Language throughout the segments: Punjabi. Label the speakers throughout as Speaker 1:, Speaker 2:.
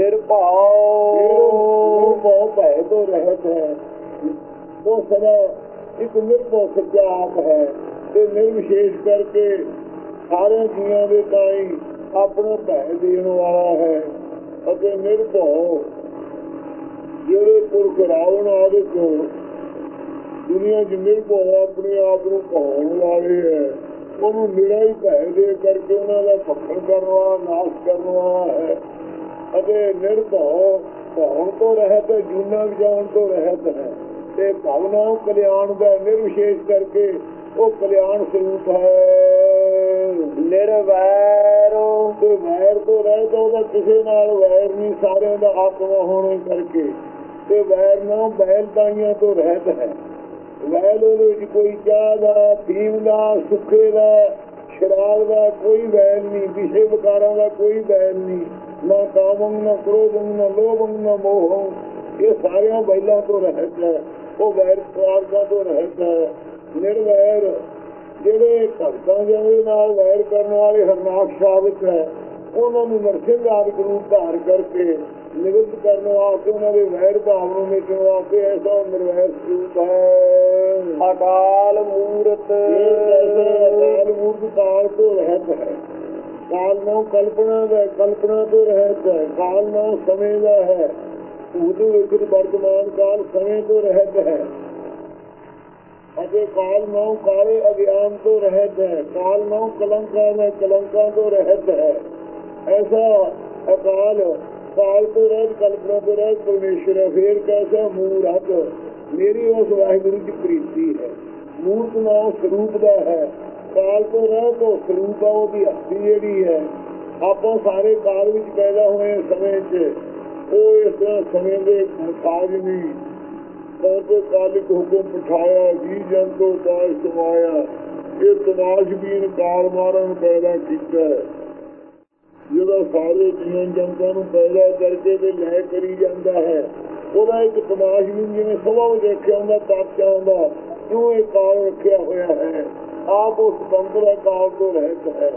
Speaker 1: ਨਿਰਭਉ
Speaker 2: ਨਿਰਭਉ ਭੈ ਤੋਂ ਰਹਿਤ ਹੈ ਉਹ ਸਦਾ ਇੱਕ ਨਿਰਭਉ ਸੱਚਾ ਆਪ ਹੈ ਤੇ ਨਿਰਵਿਸ਼ੇਸ਼ ਕਰਕੇ ਸਾਰੇ ਜੀਵਾਂ ਦੇ ਤਾਈ ਆਪਣਾ ਭੈ ਦੇਣ ਵਾਲਾ ਹੈ ਅਤੇ ਨਿਰਭਉ ਜਿਹੜੇ ਪੁਰਖ ਰਾਵਣ ਆਦਿ ਤੋਂ ਦੁਨੀਆ 'ਚ ਨਿਰਭਉ ਆਪਣੇ ਆਪ ਨੂੰ ਕਹਾਉਣ ਵਾਲੇ ਹੈ ਉਹਨੂੰ ਨਿਰਾ ਹੀ ਭੈ ਦੇ ਕਰਕੇ ਉਹਨਾਂ ਦਾ ਭਖਣ ਕਰਨ ਵਾਲਾ ਨਾਸ਼ ਕਰਨ ਵਾਲਾ ਹੈ ਅਤੇ ਨਿਰਭਉ ਭਉਣ ਤੋਂ ਰਹਿਤ ਹੈ ਜੂਨਾ ਵਿਜਾਉਣ ਤੋਂ ਰਹਿਤ ਹੈ। ਤੇ ਭਾਵਨਾ ਕਲਿਆਣ ਦਾ ਨਿਰਵਿਸ਼ੇਸ਼ ਕਰਕੇ ਉਹ ਕਲਿਆਣ ਸਰੂਪ ਹੈ।
Speaker 1: ਨਿਰਵੈਰੋ।
Speaker 2: ਤੇ ਵੈਰ ਤੋਂ ਰਹਿਤ ਉਹਦਾ ਕਿਸੇ ਨਾਲ ਵੈਰ ਨਹੀਂ ਸਾਰਿਆਂ ਦਾ ਆਤਮਾ ਹੋਣੇ ਕਰਕੇ। ਤੇ ਵੈਰ ਨਾ ਬੈਲ ਤਾਈਆਂ ਤੋਂ ਰਹਿਤ ਹੈ। ਵੈਲ ਉਹਦੇ ਕੋਈ ਚਾਹ ਦਾ ਪੀਣ ਦਾ ਸੁੱਖੇ ਦਾ ਸ਼ਰਾਬ ਦਾ ਕੋਈ ਵੈਲ ਨਹੀਂ ਵਿਸ਼ੇ ਵਿਕਾਰਾਂ ਦਾ ਕੋਈ ਵੈਲ ਨਹੀਂ। ਨਾ ਕਾਮੰ ਨਾ ਕ੍ਰੋਧੰ ਨਾ ਲੋਭੰ ਨਾ ਮੋਹੰ ਇਹ ਸਾਰਿਆਂ ਬੈਲਾਂ ਤੋਂ ਰਹਿਤ ਹੈ। ਉਹ ਵੈਰ ਸਵਾਰਥਾਂ ਤੋਂ ਰਹਿਤ ਹੈ। ਨਿਰਵੈਰ ਜਿਹੜੇ ਭਗਤਾਂ ਦੇ ਨਾਲ ਵੈਰ ਕਰਨ ਵਾਲੇ ਹਰਨਾਕ ਸਾਧਕ ਹੈ ਉਹਨਾਂ ਨੂੰ ਨਰਸਿੰਘ ਆਦਿ ਰੂਪ ਧਾਰ ਕਰਕੇ ਨਿਵਿਤ ਕਰਨ ਵਾਸਤੇ ਉਹਨਾਂ ਦੇ ਵੈਰ ਭਾਵ ਨੂੰ ਮਿਟਣ ਵਾਸਤੇ ਐਸਾ ਨਿਰਵੈਰ ਸਰੂਪ ਹੈ।
Speaker 1: ਅਕਾਲ ਮੂਰਤ।
Speaker 2: ਇਹ ਅਕਾਲ ਮੂਰਤ ਕਾਲ ਤੋਂ ਰਹਿਤ ਹੈ। ਕਾਲ ਨੂੰ ਕਲਪਨਾ ਦਾ, ਕਲਪਨਾ ਤੋਂ ਰਹਿਤ ਹੈ, ਕਾਲ ਨੂੰ ਸਮੇਂ ਦਾ ਹੈ। ਉਦੋਂ ਵਿਕਰ ਵਰਤਮਾਨ ਕਾਲ ਸਮੇਂ ਤੋਂ ਰਹਿਤ ਹੈ। ਅਤੇ ਕਾਲ ਨੂੰ ਕਾਲੇ ਅਗਿਆਨ ਤੋਂ ਰਹਿਤ ਹੈ, ਕਾਲ ਨੂੰ ਕਲੰਕਾਂ ਦਾ ਕਲੰਕਾਂ ਤੋਂ ਰਹਿਤ ਹੈ। ਐਸਾ ਅਕਾਲ ਕਾਲ ਤੋਂ ਰਹਿਤ, ਕਲਪਨਾ ਤੋਂ ਰਹਿਤ, ਪਰਮੇਸ਼ਰ ਹੈ। ਫੇਰ ਕੈਸਾ ਮੂਰਤ ਮੇਰੀ ਉਸ ਵਾਹਿਗੁਰੂ ਦੀ ਪ੍ਰੀਤੀ ਹੈ। ਮੂਰਤ ਨਾਮ ਸਰੂਪ ਦਾ ਹੈ। ਕਾਲ ਤੋਂ ਰਹਿਤ ਉਹ ਸਰੂਪ ਆ ਉਹਦੀ ਹਸਤੀ ਜਿਹੜੀ ਹੈ। ਆਪਾਂ ਸਾਰੇ ਕਾਲ ਵਿੱਚ ਪੈਦਾ ਹੋਏ ਸਮੇਂ 'ਚ। ਉਹ ਇਸ ਤਰ੍ਹਾਂ ਸਮੇਂ ਦੇ ਮੁਤਾਜ ਨਹੀਂ। ਕਹਤੇ ਕਾਲਿਕ ਹੁਕਮ ਪਠਾਇਆ ਜੀ ਜਨ ਤੋਂ ਬਾਜ ਸਮਾਇਆ। ਇਹ ਤਮਾਸ਼ ਬੀਨ ਕਾਲ ਮਾਰਨ ਪੈਦਾ ਕੀਤਾ। ਹੈ ਜਦੋਂ ਸਾਰੇ ਜੀਵਨ ਜਨਤਾ ਨੂੰ ਪੈਦਾ ਕਰਕੇ ਤੇ ਲੈ ਕਰੀ ਜਾਂਦਾ ਹੈ, ਉਹਦਾ ਇੱਕ ਤਮਾਸ਼ ਵੀ ਜਿਵੇਂ ਸਭਾ ਵਿੱਚ ਰੱਖਿਆ ਹੁੰਦਾ ਤਾਕਿਆ ਕਿਉਂ ਇਹ ਕਾਲ ਰੱਖਿਆ ਹੋਇਆ ਹੈ? ਆਪ ਉਸ ਬੰਦਰ ਕਾਲ ਤੋਂ ਰਹਿਤ ਹੈ।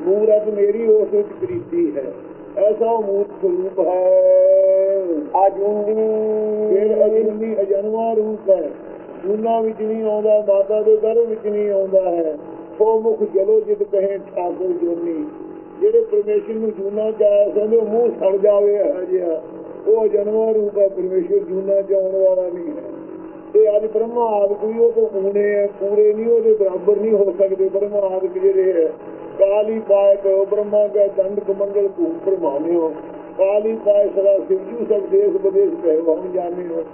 Speaker 2: ਮੂਰਤ ਮੇਰੀ ਉਸ ਵਿੱਚ ਪ੍ਰੀਤੀ ਹੈ। ਐਸਾ ਉਹ ਮੂਰਤ ਸਰੂਪ ਹੈ।
Speaker 1: ਅਜੂਨੀ।
Speaker 2: ਫਿਰ ਅਜੂਨੀ ਅਜਨਮਾ ਰੂਪ ਹੈ। ਜੂਨਾ ਵਿੱਚ ਨਹੀਂ ਆਉਂਦਾ ਮਾਤਾ ਦੇ ਗਰਭ ਵਿੱਚ ਨਹੀਂ ਆਉਂਦਾ ਹੈ। ਸੋ ਮੁਖ ਜਲੋ ਜਿਤ ਕਹੇ ਠਾਕੁਰ ਜੋਨੀ। ਜਿਹੜੇ ਪਰਮੇਸ਼ਰ ਨੂੰ ਜੂਨਾ ਚਾਹਿਆ ਸੰਦੇ ਮੂੰਹ ਸੜ ਜਾਵੇ ਹਜਿਆ ਉਹ ਅਜਨਮਾ ਰੂਪ ਹੈ ਪਰਮੇਸ਼ਰ ਜੂਨਾ ਚਾਉਣ ਵਾਲਾ ਨਹੀਂ ਹੈ। ਤੇ ਅੱਜ ਬ੍ਰਹਮਾ ਆਦਿਕ ਵੀ ਉਹ ਤੋਂ ਪੂਰੇ ਹੈ ਪੂਰੇ ਨਹੀਂ ਉਹਦੇ ਬਰਾਬਰ ਨਹੀਂ ਹੋ ਸਕਦੇ ਬ੍ਰਹਮਾ ਆਦਿਕ ਜਿਹੜੇ ਹੈ, ਕਾਲੀ ਪਾਏ ਕੋ ਬ੍ਰਹਮਾ ਦਾ ਦੰਡ ਕਮੰਡਲ ਭੂਪ ਪ੍ਰਮਾਨਿਓ ਕਾਲੀ ਪਾਏ ਸਦਾ ਸਿਵਜੂ ਸਭ ਦੇਸ਼ ਵਿਦੇਸ਼ ਪਹਿਵਾਨ ਜਾਣਿਓ।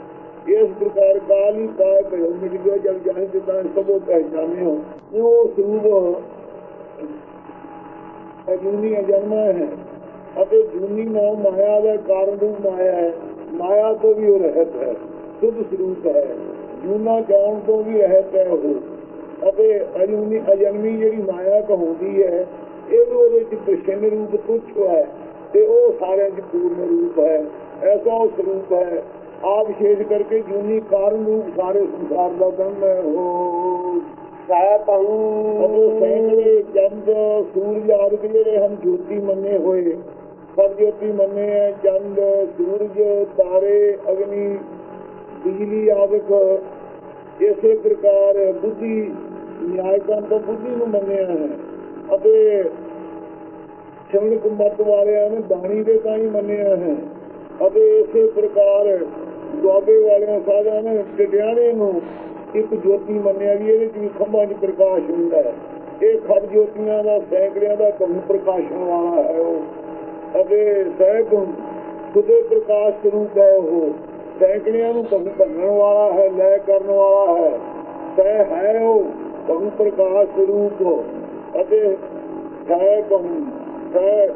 Speaker 2: ਇਸ ਪ੍ਰਕਾਰ ਕਾਲੀ ਪਾਏ ਕੋ ਮਿਟ ਗਿਆ ਜਦ ਜਾਣੇ ਤੇ ਤਾਂ ਸਭੋ ਪਹਿਚਾਨਿਓ ਉਹ ਸਰੂਪ ਅਜੂਨੀ ਅਜਨਮਾ ਹੈ। ਅਤੇ ਜੂਨੀ ਨਾਮ ਮਾਇਆ ਦਾ ਕਾਰਨ ਰੂਪ ਮਾਇਆ ਹੈ। ਮਾਇਆ ਤੋਂ ਵੀ ਉਹ ਰਹਿਤ ਹੈ, ਸੁਧ ਸਰੂਪ ਹੈ। ਜੂਨਾ ਜਾਣ ਤੋਂ ਵੀ ਰਹਿਤ ਹੈ। ਉਹ ਅਤੇ ਅਜੂਨੀ ਅਜਨਮੀ ਜਿਹੜੀ ਮਾਇਆ ਕਹੋਂਦੀ ਹੈ ਇਹ ਵੀ ਉਹਦੇ ਚ ਪ੍ਰਸ਼ਨ ਰੂਪ ਤੁੱਛ ਹੈ ਤੇ ਉਹ ਸਾਰਿਆਂ ਚ ਪੂਰਨ ਰੂਪ ਹੈ। ਐਸਾ ਉਹ ਸਰੂਪ ਹੈ। ਆਪ ਵਿਸ਼ੇਸ਼ ਕਰਕੇ ਜੂਨੀ ਕਾਰਨ ਰੂਪ ਸਾਰੇ ਸੰਸਾਰ ਦਾ ਬ੍ਰਹਮ ਹੈ। ਉਹ
Speaker 1: ਸੈਤੰ
Speaker 2: ਅਤੇ ਸੈਂਕੜੇ ਚੰਦ ਸੂਰਜ ਆਦਿਕ ਜਿਹੜੇ ਹਨ ਜੋਤੀ ਮੰਨੇ ਹੋਏ। ਸਭ ਜੋਤੀ ਮੰਨੇ ਹੈ। ਚੰਦ ਸੂਰਜ ਤਾਰੇ ਅਗਨੀ ਬਿਜਲੀ ਆਦਿਕ ਇਸੇ ਪ੍ਰਕਾਰ ਬੁੱਧੀ, ਨਿਆਇਕਾਂ ਤੋਂ ਬੁੱਧੀ ਨੂੰ ਮੰਨਿਆ ਹੈ। ਅਤੇ ਸ਼ਮਣ ਕੁਮਤ ਵਾਲਿਆਂ ਨੇ ਬਾਣੀ ਦੇ ਤਾਂ ਹੀ ਮੰਨਿਆ ਹੈ। ਅਤੇ ਇਸੇ ਪ੍ਰਕਾਰ ਦੁਆਬੇ ਵਾਲਿਆਂ ਸਾਧਾਂ ਨੇ ਟਿਡਿਆਣੇ ਨੂੰ ਇੱਕ ਜੋਤੀ ਮੰਨਿਆ ਵੀ ਇਹਦੇ ਵਿੱਚ ਵੀ ਖੰਭਾਂ 'ਚ ਪ੍ਰਕਾਸ਼ ਹੁੰਦਾ ਹੈ। ਇਹ ਖੜ ਜੋਤੀਆਂ ਦਾ, ਸੈਂਕੜਿਆਂ ਦਾ ਕੰਮ ਪ੍ਰਕਾਸ਼ਣ ਵਾਲਾ ਹੈ ਉਹ। ਅਤੇ ਸਹਿਬ ਖੁਦੇ ਪ੍ਰਕਾਸ਼ ਸਰੂਪ ਹੈ ਉਹ। ਸੈਂਕੜਿਆਂ ਨੂੰ ਕੰਮ ਭੰਨਣ ਵਾਲਾ ਹੈ, ਲੈ ਕਰਨ ਵਾਲਾ ਹੈ। ਸਹਿ ਹੈ ਉਹ ਕੰਮ ਪ੍ਰਕਾਸ਼ ਸਰੂਪ ਅਤੇ ਸਹਿ ਕੰਮ ਸਹਿ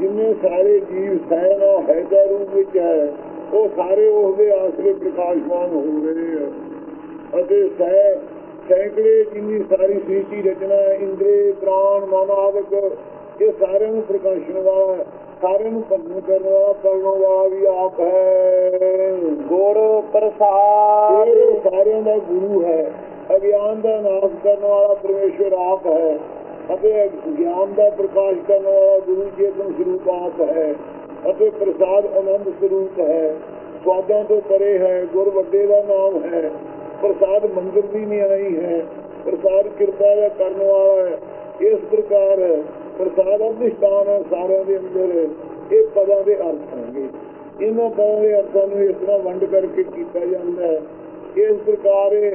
Speaker 2: ਜਿੰਨੇ ਸਾਰੇ ਜੀਵ ਸਹਿ ਨਾ ਹੈ ਦਾ ਰੂਪ ਵਿੱਚ ਹੈ, ਉਹ ਸਾਰੇ ਉਹਦੇ ਆਸਰੇ ਪ੍ਰਕਾਸ਼ਮਾਨ ਹੋ ਰਹੇ ਹੈ ਅਤੇ ਸਹਿ ਸੈਂਕੜੇ ਜਿੰਨੀ ਸਾਰੀ ਸ੍ਰਿਸ਼ਟੀ ਰਚਨਾ ਹੈ ਇੰਦਰੀ ਪ੍ਰਾਣ, ਮਨ ਆਦਿਕ, ਇਹ ਸਾਰਿਆਂ ਨੂੰ ਪ੍ਰਕਾਸ਼ਣ ਵਾਲਾ ਹੈ। ਸਾਰਿਆਂ ਨੂੰ ਭੰਨ ਕਰਨ ਵਾਲਾ ਵਾਲਾ ਵੀ ਆਪ ਹੈ।
Speaker 1: ਗੁਰ ਪ੍ਰਸਾਦ।
Speaker 2: ਸਾਰਿਆਂ ਦਾ ਗੁਰੂ ਹੈ। ਅਗਿਆਨ ਦਾ ਨਾਸ਼ ਕਰਨ ਵਾਲਾ ਪਰਮੇਸ਼ਵਰ ਆਪ ਹੈ। ਅਤੇ ਗਿਆਨ ਦਾ ਪ੍ਰਕਾਸ਼ ਕਰਨ ਵਾਲਾ ਗੁਰੂ ਚੇਤਨ ਸਰੂਪ ਆਪ ਹੈ। ਅਤੇ ਪ੍ਰਸਾਦ ਆਨੰਦ ਸਰੂਪ ਹੈ। ਸਵਾਦਾਂ ਤੋਂ ਪਰੇ ਹੈ। ਗੁਰ ਵੱਡੇ ਦਾ ਨਾਮ ਹੈ। ਪ੍ਰਸਾਦ ਮੰਦਰ ਦੀ ਨਿਆਈ ਹੈ। ਪ੍ਰਸਾਦ ਕਿਰਪਾ ਦਾ ਕਰਨ ਵਾਲਾ ਹੈ। ਇਸ ਪ੍ਰਕਾਰ ਪ੍ਰਸਾਦ ਅਧਿਸ਼ਟਾਨ ਹੈ, ਸਾਰਿਆਂ ਦੇ ਅੰਦਰ। ਇਹ ਪਦਾਂ ਦੇ ਅਰਥ ਹੈਗੇ। ਇਹਨਾਂ ਪਦਾਂ ਦੇ ਅਰਥਾਂ ਨੂੰ ਇਸ ਤਰ੍ਹਾਂ ਵੰਡ ਕਰਕੇ ਕੀਤਾ ਜਾਂਦਾ ਹੈ। ਇਸ ਪ੍ਰਕਾਰ ਇਹ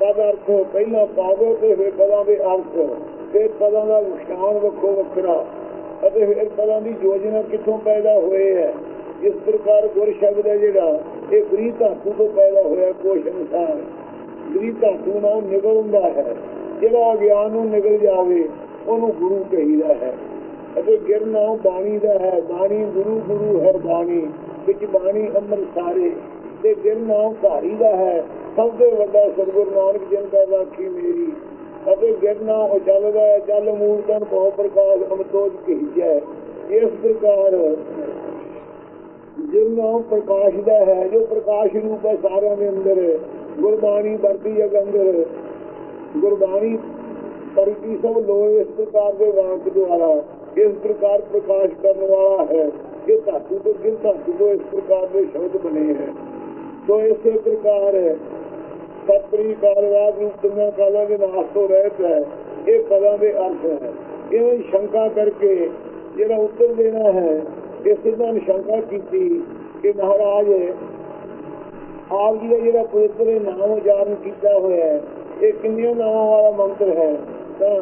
Speaker 2: ਪਦ ਅਰਥ ਪਹਿਲਾਂ ਪਾਵੋ ਤੇ ਫਿਰ ਪਦਾਂ ਦੇ ਅਰਥ ਤੇ ਪਦਾਂ ਦਾ ਵਿਖਿਆਨ ਵੱਖੋ ਵੱਖਰਾ। ਅਤੇ ਫਿਰ ਪਦਾਂ ਦੀ ਯੋਜਨਾ ਕਿੱਥੋਂ ਪੈਦਾ ਹੋਏ ਹੈ? ਇਸ ਪ੍ਰਕਾਰ ਗੁਰ ਸ਼ਬਦ ਹੈ ਜਿਹੜਾ, ਇਹ ਗ੍ਰੀਕ ਧਾਤੂ ਤੋਂ ਪੈਦਾ ਹੋਇਆ ਕੋਸ਼ ਅਨੁਸਾਰ। ਗ੍ਰੀਕ ਧਾਤੂ ਨਾਲ ਨਿਕਲਦਾ ਹੈ। ਜਿਹੜਾ ਗਿਆਨ ਨੂੰ ਨਿਕਲ ਜਾਵੇ ਉਹਨੂੰ ਗੁਰੂ ਕਹੀਦਾ ਹੈ। ਅਤੇ ਗਿਰ ਬਾਣੀ ਦਾ ਹੈ। ਬਾਣੀ ਗੁਰੂ ਗੁਰੂ ਹੈ ਬਾਣੀ, ਵਿੱਚ ਬਾਣੀ ਅੰਮ੍ਰਿਤ ਸਾਰੇ। ਤੇ ਗਿਰ ਨਾਮ ਦਾ ਹੈ। ਸਭ ਤੋਂ ਵੱਡਾ ਸਤਿਗੁਰੂ ਨਾਨਕ ਜਨ ਦਾ ਰਾਖੀ ਮੇਰੀ। ਅਤੇ ਗਿਰ ਨਾਮ ਚੱਲਦਾ ਹੈ। ਜਲ ਮੂਰਤਨ ਬਹੁ ਪ੍ਰਕਾਸ਼ ਅਮਤੋਜ ਕਹੀਜੈ ਇਸ ਪ੍ਰਕਾਰ ਜਿਨ ਪ੍ਰਕਾਸ਼ ਦਾ ਹੈ, ਜੋ ਪ੍ਰਕਾਸ਼ ਰੂਪ ਹੈ ਸਾਰਿਆਂ ਦੇ ਅੰਦਰ। ਗੁਰਬਾਣੀ ਵਰਤੀ ਹੈ ਅੰਦਰ ਗੁਰਬਾਣੀ ਪਰਕੀ ਸਭ ਲੋਏ ਇਸ ਪ੍ਰਕਾਰ ਦੇ ਵਾਕ ਦੁਆਰਾ, ਇਸ ਪ੍ਰਕਾਰ ਪ੍ਰਕਾਸ਼ ਕਰਨ ਵਾਲਾ ਹੈ ਇਹ ਧਾਤੂ ਤੋਂ ਗਿਰ ਧਾਤੂ ਤੋਂ ਇਸ ਪ੍ਰਕਾਰ ਦੇ ਸ਼ਬਦ ਬਣੇ ਹੈ। ਸੋ ਇਸੇ ਪ੍ਰਕਾਰ ਸਤਰੀ ਕਾਲਵਾਦ ਰੂਪ ਤਿੰਨਾਂ ਕਾਲਾਂ ਦੇ ਨਾਸ ਤੋਂ ਰਹਿਤ ਹੈ। ਇਹ ਪਦਾਂ ਦੇ ਅਰਥ ਹੈ। ਇਹ ਸ਼ੰਕਾ ਕਰਕੇ ਜਿਹੜਾ ਉੱਤਰ ਦੇਣਾ ਹੈ, ਇਸੇ ਨਾਲ ਸ਼ੰਕਾ ਕੀਤੀ ਕਿ ਮਹਾਰਾਜ, ਆਪ ਜੀ ਦਾ ਜਿਹੜਾ ਪਵਿੱਤਰ ਨਾਮ ਉਚਾਰਨ ਕੀਤਾ ਹੋਇਆ ਹੈ। ਇਹ ਕਿੰਨੀਆਂ ਨਾਵਾਂ ਵਾਲਾ ਮੰਤਰ ਹੈ? ਤਾਂ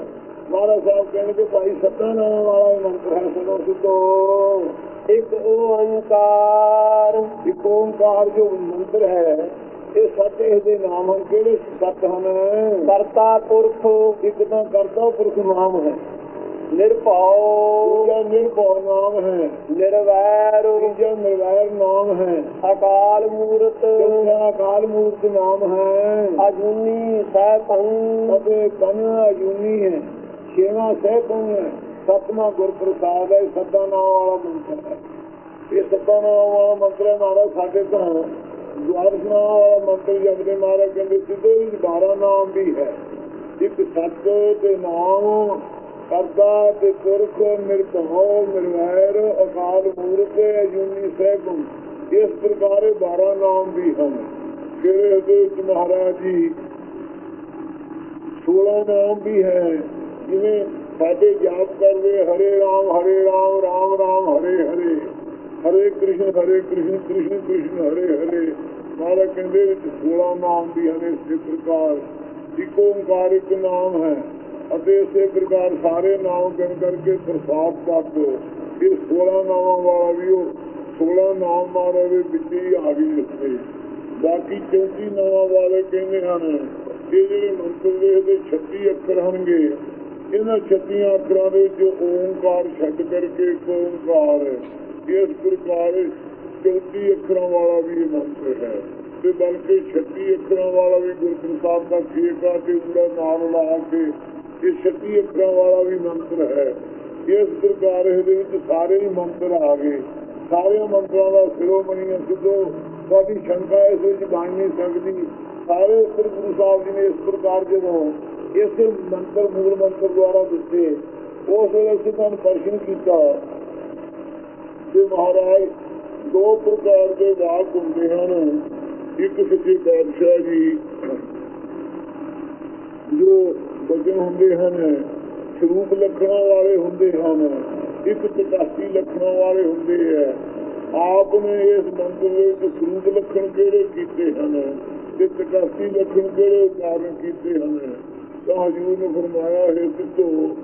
Speaker 2: ਮਹਾਰਾਜ ਸਾਹਿਬ ਕਹਿੰਦੇ ਕਿ ਭਾਈ ਸੱਤਾ ਨਾਮ ਵਾਲਾ ਮੰਤਰ ਹੈ ਸੁਣੋ ਸੁਣੋ
Speaker 1: ਇੱਕ ਓੰਕਾਰ
Speaker 2: ਇੱਕ ਓੰਕਾਰ ਜੋ ਮੰਤਰ ਹੈ, ਇਹ ਸੱਤ ਇਹਦੇ ਨਾਮ ਹਨ। ਕਿਹੜੇ ਸੱਤ ਹਨ?
Speaker 1: ਕਰਤਾ ਪੁਰਖ,
Speaker 2: ਇੱਕ ਤਾਂ ਕਰਤਾ ਪੁਰਖ ਨਾਮ ਹੈ।
Speaker 1: ਨਿਰਭਉ।
Speaker 2: ਦੂਜਾ ਨਿਰਭਉ ਨਾਮ ਹੈ।
Speaker 1: ਨਿਰਵੈਰ।
Speaker 2: ਤੀਜਾ ਨਿਰਵੈਰ ਨਾਮ ਹੈ।
Speaker 1: ਅਕਾਲ ਮੂਰਤ।
Speaker 2: ਚੌਥਾ ਅਕਾਲ ਮੂਰਤ ਨਾਮ ਹੈ।
Speaker 1: ਅਜੂਨੀ ਸੈਭੰ।
Speaker 2: ਅਤੇ ਕੰਨ ਅਜੂਨੀ ਹੈ। ਛੇਵਾਂ ਸਹਿਬੰ ਹੈ। ਸਤਵਾਂ ਗੁਰ ਪ੍ਰਸਾਦ ਹੈ। ਸੱਤਾ ਨਾਮ ਵਾਲਾ ਮੰਤਰ ਹੈ। ਇਹ ਸੱਤਾ ਨਾਮ ਵਾਲਾ ਮੰਤਰ ਹੈ ਮਹਾਰਾਜ ਸਾਡੇ ਤਾਂ ਦੁਆਰਸ ਨਾਮ ਵਾਲਾ ਮੰਤਰ ਜਪਦੇ ਮਹਾਰਾਜ ਕਹਿੰਦੇ ਸਿੱਧੇ ਵਿੱਚ 12 ਨਾਮ ਵੀ ਹੈ। ਇੱਕ ਸੱਤ ਤੇ ਨਾਮ ਕਰਦਾ ਤੇ ਪੁਰਖ ਨਿਰਭਉ ਨਿਰਵੈਰ ਅਕਾਲ ਮੂਰਤ ਅਜੂਨੀ ਸਹਿਬੰ ਇਸ ਪ੍ਰਕਾਰ 12 ਨਾਮ ਵੀ ਹਨ। ਜਿਹੜੇ ਉਹਦੇ ਵਿੱਚ ਮਹਾਰਾਜ ਜੀ 16 ਨਾਮ ਵੀ ਹੈ। ਜਿਵੇਂ ਸਾਡੇ ਜਾਪ ਕਰਦੇ ਹਰੇ ਰਾਮ ਹਰੇ ਰਾਮ ਰਾਮ ਰਾਮ, ਹਰੇ ਹਰੇ। ਹਰੇ ਕ੍ਰਿਸ਼ਨ ਹਰੇ ਕ੍ਰਿਸ਼ਨ ਕ੍ਰਿਸ਼ਨ ਕ੍ਰਿਸ਼ਨ, ਹਰੇ ਹਰੇ। ਮਹਾਰਾਜ ਕਹਿੰਦੇ ਵਿੱਚ 16 ਨਾਮ ਵੀ ਹਨ ਇਸ ਪ੍ਰਕਾਰ। ਇਕ ਓੰਕਾਰ ਇੱਕ ਨਾਮ ਹੈ। ਅਤੇ ਇਸੇ ਪ੍ਰਕਾਰ ਸਾਰੇ ਨਾਮ ਗਿਣ ਕਰਕੇ ਪ੍ਰਸਾਦ ਤੱਕ ਇਹ 16 ਨਾਮਾਂ ਵਾਲਾ ਵੀ ਉਹ 16 ਨਾਮ ਮਾਰੇ ਦੇ ਵਿੱਚ ਹੀ ਆ ਗਈ ਉੱਥੇ। ਬਾਕੀ 34 ਨਾਮਾਂ ਵਾਲੇ ਕਹਿੰਦੇ ਹਨ, ਇਹ ਜਿਹੜੇ ਮੰਤਰ ਦੇ ਇਹਦੇ 36 ਅੱਖਰ ਹਨਗੇ ਇਹਨਾਂ 36 ਅੱਖਰਾਂ ਦੇ ਵਿੱਚ ਓੰਕਾਰ ਛੱਡ ਕਰਕੇ ਇੱਕ ਓੰਕਾਰ। ਇਸ ਪ੍ਰਕਾਰ 34 ਅੱਖਰਾਂ ਵਾਲਾ ਵੀ ਇਹ ਮੰਤਰ ਹੈ। ਤੇ ਬਲਕਿ 36 ਅੱਖਰਾਂ ਵਾਲਾ ਵੀ ਗੁਰੂ ਸਾਹਿਬ ਦਾ ਆ ਤੇ ਉਹਦਾ ਨਾਮ ਲਾ ਕੇ ਇਹ 36 ਅੱਖਰਾਂ ਵਾਲਾ ਵੀ ਮੰਤਰ ਹੈ। ਇਸ ਪ੍ਰਕਾਰ ਇਹਦੇ ਵਿੱਚ ਸਾਰੇ ਹੀ ਮੰਤਰ ਆ ਗਏ। ਸਾਰੇ ਮੰਤਰਾਂ ਦਾ ਸਿਰੋਮਣੀ ਸਿੱਧੋ। ਸਾਡੀ ਸ਼ੰਕਾ ਇਸ ਵਿੱਚ ਬਣ ਨਹੀਂ ਸਕਦੀ। ਸਾਰੇ ਗੁਰੂ ਸਾਹਿਬ ਜੀ ਨੇ ਇਸ ਪ੍ਰਕਾਰ ਜਦੋਂ ਇਸ ਮੰਤਰ, ਮੂਲ ਮੰਤਰ ਦੁਆਰਾ ਦਿੱਤੇ, ਉਸ ਵੇਲੇ ਅਸੀਂ ਤੁਹਾਨੂੰ ਕੀਤਾ। ਕਿ ਮਹਾਰਾਜ, ਦੋ ਪ੍ਰਕਾਰ ਦੇ ਵਾਕ ਹੁੰਦੇ ਹਨ। ਇੱਕ ਸੱਚੇ ਪਾਤਸ਼ਾਹ ਜੀ, ਜੋ ਬਚਨ ਹੁੰਦੇ ਹਨ, ਸਰੂਪ ਲੱਖਣਾ ਵਾਲੇ ਹੁੰਦੇ ਹਨ, ਇੱਕ ਤਕਾਸੀ ਲੱਖਣਾਂ ਵਾਲੇ ਹੁੰਦੇ ਹੈ ਆਪ ਨੇ ਇਸ ਮੰਤਰ ਵਿੱਚ ਸਰੂਪ ਲੱਖਣ ਕਿਹੜੇ ਕੀਤੇ ਹਨ ਤੇ ਤਕਾਸੀ ਲੱਖਣ ਕਿਹੜੇ ਉਚਾਰਨ ਕੀਤੇ ਹਨ? ਤਾਂ ਹਜੂਰ ਨੇ ਫਰਮਾਇਆ, ਹੈ ਸਿੱਧੋ,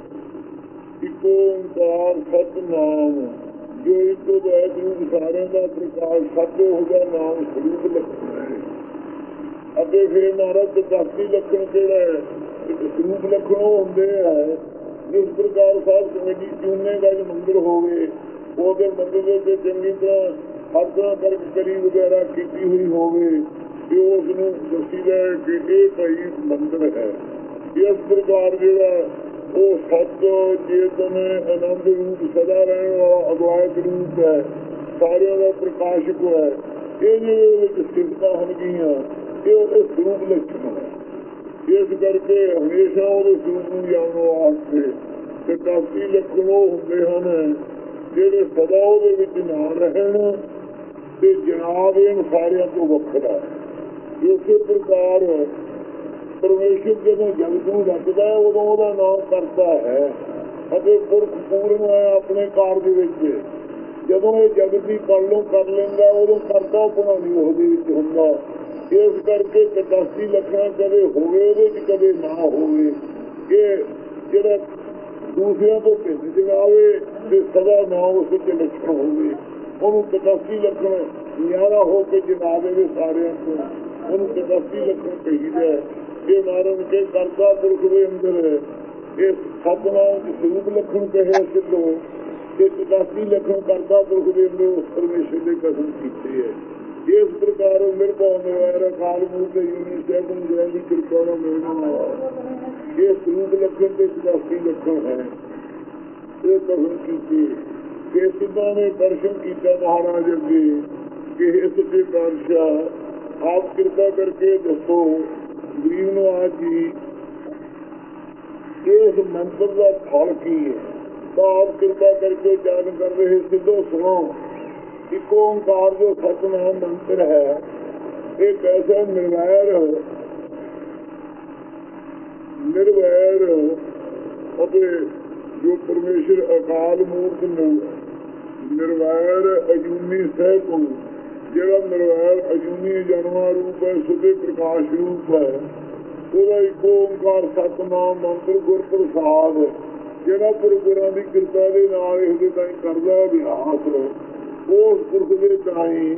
Speaker 2: ਇੱਕ ਓੰਕਾਰ ਸਤਨਾਮ, ਜੋ ਇੱਕ ਵੈਦ ਰੂਪ ਸਾਰਿਆਂ ਦਾ ਪ੍ਰਕਾਸ਼ ਸਤ ਹੋਗਾ ਨਾਮ ਸਰੂਪ ਲੱਖਣ ਹੈ। ਅੱਗੇ ਫਿਰ ਮਹਾਰਾਜ ਤਕਾਸੀ ਲੱਖਣ ਕਿਹੜਾ ਹੈ? ਇੱਕ ਸਰੂਪ ਲੱਖਣ ਹੁੰਦੇ ਹੈ ਜਿਸ ਪ੍ਰਕਾਰ ਸਾਹਿਬ ਕਮੇਟੀ ਚੁਣਨੇ ਦਾ ਮੰਦਰ ਹੋਵੇ, ਉਹਦੇ ਮੰਦਰ ਦੇ ਚੰਗੀ ਤਰ੍ਹਾਂ ਹਰ ਤਰ੍ਹਾਂ ਕਰਕੇ ਕਰੀ ਵਗੈਰਾ ਕੀਤੀ ਹੋਈ ਹੋਵੇ, ਤੇ ਉਸ ਨੂੰ ਦੱਸੀ ਜਾਏ ਕਿ ਇਹ ਭਾਈ ਮੰਦਰ ਹੈ। ਇਸ ਪ੍ਰਕਾਰ ਜਿਹੜਾ ਉਹ ਸਤ ਚੇਤਨ, ਆਨੰਦ ਰੂਪ ਸਦਾ ਰਹਿਣ ਵਾਲਾ ਅਗਵਾਇਤ ਰੂਪ ਹੈ, ਸਾਰਿਆਂ ਦਾ ਪ੍ਰਕਾਸ਼ਕ ਹੈ। ਇਹ ਜਿਹੜੇ ਵਿੱਚ ਸਿਫਤਾਂ ਹਨ ਗਈਆਂ ਇਹ ਉਹਦੇ ਸਰੂਪ ਲੱਛਣ ਇਸ ਕਰਕੇ ਹਮੇਸ਼ਾ ਉਹਦੇ ਸਰੂਪ ਨੂੰ ਜਾਣਨ ਵਾਸਤੇ ਤੇ ਕਾਫੀ ਲੱਖਣੋਂ ਹੁੰਦੇ ਹਨ ਜਿਹੜੇ ਸਦਾ ਉਹਦੇ ਵਿੱਚ ਨਾ ਰਹਿਣ ਤੇ ਜਨਾਬ ਇਹਨਾਂ ਸਾਰਿਆਂ ਤੋਂ ਵੱਖਰਾ ਇਸੇ ਪ੍ਰਕਾਰ ਪਰਮੇਸ਼ਰ ਜਦੋਂ ਜਗਤ ਨੂੰ ਰਚਦਾ ਹੈ, ਉਦੋਂ ਉਹਦਾ ਨਾਮ ਕਰਤਾ ਹੈ ਅਤੇ ਪੁਰਖ ਪੂਰਨ ਹੈ ਆਪਣੇ ਕਾਰਜ ਵਿੱਚ। ਜਦੋਂ ਇਹ ਜਗਤ ਦੀ ਪਾਲੋ ਕਰ ਲੈਂਦਾ, ਉਦੋਂ ਕਰਤਾ ਪੁਣਾ ਨਹੀਂ ਉਹਦੇ ਵਿੱਚ ਹੁੰਦਾ। ਇਸ ਕਰਕੇ 81 ਲੱਖਣਾ ਕਦੇ ਹੋਵੇ ਉਹਦੇ ਵਿੱਚ ਕਦੇ ਨਾ ਹੋਵੇ ਇਹ ਜਿਹੜਾ ਦੂਸਰਿਆਂ ਤੋਂ ਭਿੰਨ ਜਗਾਵੇ ਤੇ ਸਦਾ ਨਾ ਉਸ ਵਿੱਚ ਲੱਖਣ ਹੋਵੇ। ਉਹਨੂੰ 81 ਲੱਖਣ ਨਿਆਰਾ ਹੋ ਕੇ ਜਨਾ ਦੇਵੇ ਸਾਰਿਆਂ ਤੋਂ। ਉਹਨੂੰ 81 ਲੱਖਣ ਕਹੀਦਾ ਹੈ। ਇਹ ਮਾਰਨ ਕੇ ਕਰਤਾ ਪੁਰਖ ਦੇ ਅੰਦਰ, ਇਹ ਸਤਨਾਮ ਦੇ ਸਰੂਪ ਲੱਖਣ ਕਹੇ ਸਿੱਧੋ। ਤੇ 81 ਲੱਖਣ ਕਰਤਾ ਪੁਰਖ ਦੇ ਅੰਦਰ ਉਸ ਪਰਮੇਸ਼ਰ ਦੇ ਕਸਮ ਕੀਤੀ ਹੈ। ਇਸ ਪ੍ਰਕਾਰ ਨਿਰਭਉ ਨਿਵਾਰ ਅਕਾਲ ਮੂਰਤ ਤੇ ਯੂਨੀ ਸਹਿਬਨ ਜੈ ਦੀ ਕਿਰਪਾ ਨਾਲ ਮਿਲਣਾ ਇਹ ਸਰੂਪ ਲੱਖਣ ਤੇ 84 ਲੱਖਣ ਹੈ। ਇਹ ਕਸਮ ਕੀਤੀ ਕਿ ਸਿੱਧਾ ਨੇ ਦਰਸ਼ਨ ਕੀਤਾ ਮਹਾਰਾਜ ਅੱਗੇ, ਕਿ ਇਸ ਦੇ ਪਾਤਸ਼ਾਹ ਆਪ ਕਿਰਪਾ ਕਰਕੇ ਦੱਸੋ, ਗਰੀਬ ਨੂੰ ਆ ਜੀ ਇਸ ਮੰਤਰ ਦਾ ਫਲ ਕੀ ਹੈ? ਤਾਂ ਆਪ ਕਿਰਪਾ ਕਰਕੇ ਜਾਣ ਕਰ ਰਹੇ ਸਿੱਧੋ ਸੁਣੋ। ਇੱਕ ਓੰਕਾਰ ਜੋ ਸਤਨਾਮ ਮੰਤਰ ਹੈ, ਇਹ ਕੈਸਾ ਨਿਰਵੈਰ ਨਿਰਵੈਰ ਅਤੇ ਜੋ ਪਰਮੇਸ਼ਰ ਅਕਾਲ ਮੂਰਤ ਨੂੰ, ਨਿਰਵੈਰ ਅਜੂਨੀ ਸਹਿਬ ਜਿਹੜਾ ਨਿਰਵੈਰ ਅਜੂਨੀ ਜਨਮਾ ਰੂਪ ਹੈ ਸੁਦੇ ਪ੍ਰਕਾਸ਼ ਰੂਪ ਹੈ, ਉਹਦਾ ਇੱਕ ਓੰਕਾਰ ਸਤਨਾਮ ਮੰਤਰ ਗੁਰ ਪ੍ਰਸਾਦ ਜਿਹੜਾ ਪੁਰਗੁਰਾਂ ਦੀ ਕਿਰਪਾ ਦੇ ਨਾਲ ਇਹਦੇ ਤਾਈਂ ਕਰਦਾ ਅਭਿਆਸ। ਉਸ ਪੁਰਖ ਦੇ ਤਾਈਂ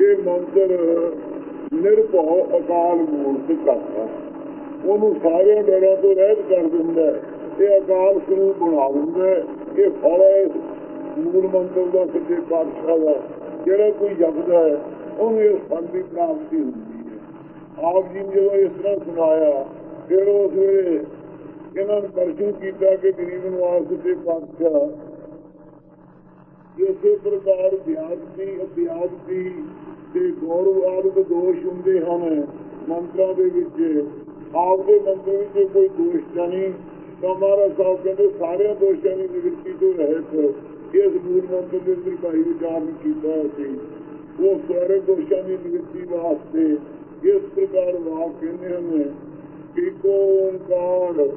Speaker 2: ਇਹ ਮੰਤਰ ਨਿਰਭਉ ਅਕਾਲ ਮੂਰਤ ਕਰਦਾ। ਉਹਨੂੰ ਸਾਰੇ ਡਰਾਂ ਤੋਂ ਰਹਿਤ ਕਰ ਦਿੰਦਾ ਇਹ ਅਕਾਲ ਸਰੂਪ ਬਣਾ ਦਿੰਦਾ ਇਹ ਫਲ ਮੂਲ ਮੰਤਰ ਦਾ ਸੱਚੇ ਪਾਤਸ਼ਾਹ ਦਾ। ਜਿਹੜਾ ਕੋਈ ਜਪਦਾ ਹੈ, ਉਹਨੂੰ ਇਸ ਫਲ ਦੀ ਪ੍ਰਾਪਤੀ ਹੁੰਦੀ ਹੈ। ਆਪ ਜੀ ਨੇ ਜਦੋਂ ਇਸ ਤਰ੍ਹਾਂ ਸੁਣਾਇਆ, ਫਿਰ ਉਸ ਵੇਲੇ ਇਹਨਾਂ ਨੇ ਦਰਸ਼ਨ ਕੀਤਾ ਕਿ ਗਰੀਬ ਨਿਵਾਸ ਸੱਚੇ ਪਾਤਸ਼ਾਹ ਇਸੇ ਪ੍ਰਕਾਰ ਵਿਆਜ ਦੀ ਤੇ ਗੌਰਵ ਆਦਿਕ ਦੋਸ਼ ਹੁੰਦੇ ਹਨ ਮੰਤਰਾਂ ਦੇ ਵਿੱਚ। ਆਪ ਮੰਤਰ ਵਿੱਚ ਕੋਈ ਦੋਸ਼ ਤਾਂ ਨਹੀਂ। ਤਾਂ ਮਹਾਰਾਜ ਸਾਹਿਬ ਕਹਿੰਦੇ, ਸਾਰਿਆਂ ਦੋਸ਼ਾਂ ਦੀ ਨਿਵਰਤੀ ਤੋਂ ਰਹਿਤ ਇਸ ਮੂਲ ਮੰਤਰ ਦੇ ਅੰਦਰ ਭਾਈ ਵਿਚਾਰ ਕੀਤਾ ਸੀ। ਉਹ ਸਾਰੇ ਦੋਸ਼ਾਂ ਦੀ ਨਿਵਰਤੀ ਵਾਸਤੇ ਇਸ ਪ੍ਰਕਾਰ ਵਾਕ ਕਹਿੰਦੇ ਹਨ ਕਿ ਕੋ ਓੰਕਾਰ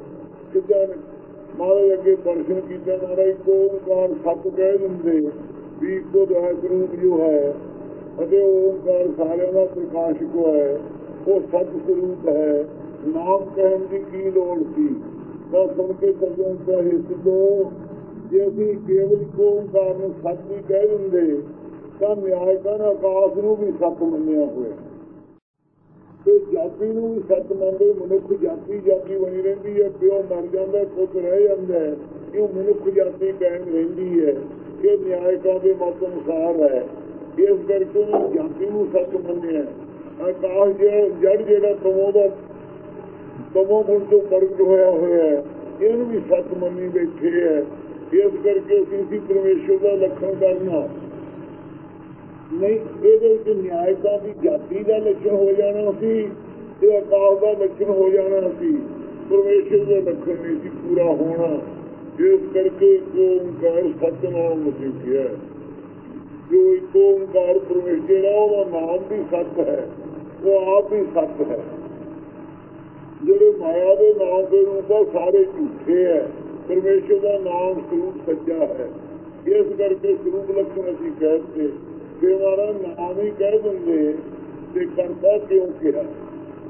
Speaker 2: ਸਿੱਧਾ ਮਹਾਰਾਜ ਅੱਗੇ ਦਰਸ਼ਨ ਕੀਤਾ ਮਹਾਰਾਜ ਕੋ ਓੰਕਾਰ ਸਤ ਕਹਿ ਦਿੰਦੇ ਵੀ ਕੋ ਦਾਇਕ ਰੂਪ ਜੋ ਹੈ, ਅਤੇ ਓਮਕਾਰ ਸਾਰਿਆਂ ਦਾ ਪ੍ਰਕਾਸ਼ਕ ਹੈ, ਉਹ ਸਤ ਸਰੂਪ ਹੈ। ਨਾਮ ਕਹਿਣ ਦੀ ਕੀ ਲੋੜ ਸੀ? ਤਾਂ ਸੁਣ ਕੇ ਸਜਣ ਚਾਹੇ ਸਿੱਧੋ, ਜੇ ਅਸੀਂ ਕੇਵਲ ਇੱਕੋ ਓੰਕਾਰ ਨੂੰ ਸੱਚ ਹੀ ਕਹਿ ਦਿੰਦੇ, ਤਾਂ ਨਿਆਇ ਕਰਨ ਆਕਾਸ਼ ਨੂੰ ਵੀ ਸੱਚ ਮੰਨਿਆ ਹੋਇਆ। ਤੇ ਜਾਤੀ ਨੂੰ ਵੀ ਸੱਚ ਮੰਨਦੇ, ਮਨੁੱਖ ਜਾਤੀ ਜਾਤੀ ਬਣੀ ਰਹਿੰਦੀ ਹੈ, ਪਿਓ ਮਰ ਜਾਂਦਾ, ਪੁੱਤ ਰਹਿ ਜਾਂਦਾ ਹੈ, ਇਹ ਮਨੁੱਖ ਜਾਤੀ ਕਾਇਮ ਰਹਿੰਦੀ ਹੈ। ਇਹ ਨਿਆਇਕਾਂ ਦੇ ਮਤ ਅਨੁਸਾਰ ਹੈ। ਇਸ ਕਰਕੇ ਉਹਨੇ ਜਾਤੀ ਨੂੰ ਸੱਚ ਮੰਨਿਆ ਆਕਾਸ਼ ਜੜ ਜਿਹੜਾ ਤਮੋ ਦਾ ਤਮੋ ਗੁਣ ਤੋਂ ਪ੍ਰਗਟ ਹੋਇਆ ਹੋਇਆ ਹੈ, ਇਹਨੂੰ ਵੀ ਸੱਚ ਮੰਨੀ ਬੈਠੇ ਹੈ। ਇਸ ਕਰਕੇ ਅਸੀਂ ਸੀ ਪਰਮੇਸ਼ਰ ਦਾ ਲੱਖਣ ਕਰਨਾ। ਨਹੀਂ, ਇਹਦੇ ਵਿੱਚ ਨਿਆਇਤਾ ਦੀ ਜਾਤੀ ਦਾ ਲੱਛਣ ਹੋ ਜਾਣਾ ਸੀ ਤੇ ਅਕਾਲ ਦਾ ਲੱਛਣ ਹੋ ਜਾਣਾ ਸੀ। ਪਰਮੇਸ਼ਰ ਦਾ ਲੱਛਣ ਨਹੀਂ ਸੀ ਪੂਰਾ ਹੋਣਾ। ਇਸ ਕਰਕੇ ਇੱਕ ਓੰਕਾਰ ਸਤਨਾਮ ਸਿੱਖਿਆ ਜੋ ਇੱਕ ਓੰਕਾਰ ਪਰਮੇਸ਼ਰ ਹੈ, ਉਹਦਾ ਨਾਮ ਵੀ ਸੱਤ ਹੈ। ਉਹ ਆਪ ਵੀ ਸੱਤ ਹੈ। ਜਿਹੜੇ ਮਾਇਆ ਦੇ ਨਾਮ ਦੇ ਰੂਪ ਆ ਸਾਰੇ ਝੂਠੇ ਹੈ। ਪਰਮੇਸ਼ਰ ਦਾ ਨਾਮ ਸਰੂਪ ਸੱਚਾ ਹੈ। ਇਸ ਕਰਕੇ ਸਰੂਪ ਲੱਖਣ ਅਸੀਂ ਕਹਿੰਦੇ ਕਿ ਮਾਰਾ ਨਾਮ ਹੀ ਕਹਿ ਦਿੰਦੇ ਤੇ ਕਰਤਾ ਕਿਉਂ ਕਿਹਾ।